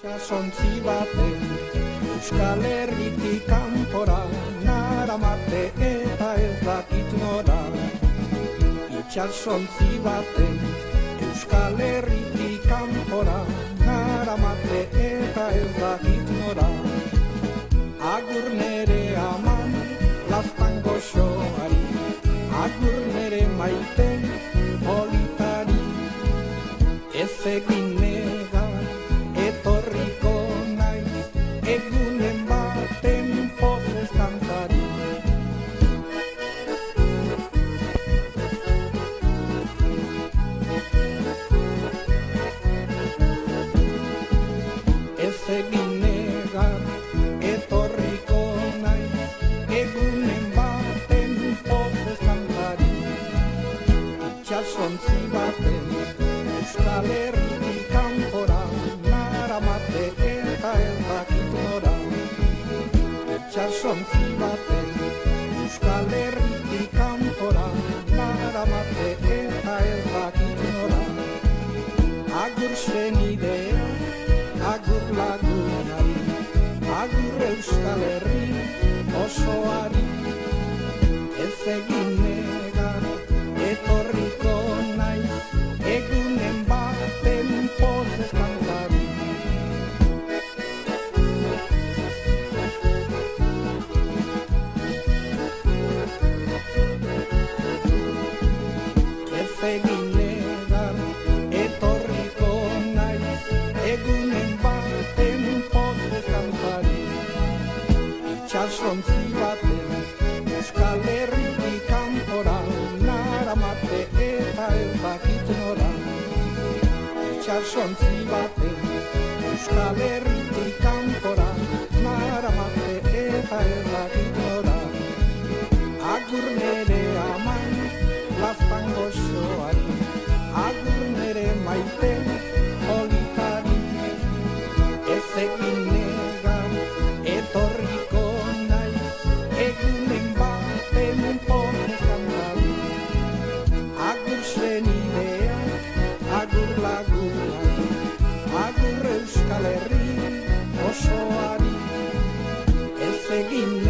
Itxasontzi baten Euskal Herritik kanpora Naramate eta ez dakit nora Itxasontzi baten Euskal Herritik Egunen baten Pozez kantari Ez egin negar Etorriko naiz Egunen baten Pozez kantari Itxasontzi Itxasontzi baten Euskal Herritik kanpora Naramate eta ez nora Agur zenidea, agur lagunari Agur Euskal Herri osoari Itxasontzi baten Euskal Herritik kanpora Naramate eta ez dakit nora. Itxasontzi baten Euskal Herritik kanpora Naramate eta ez Ez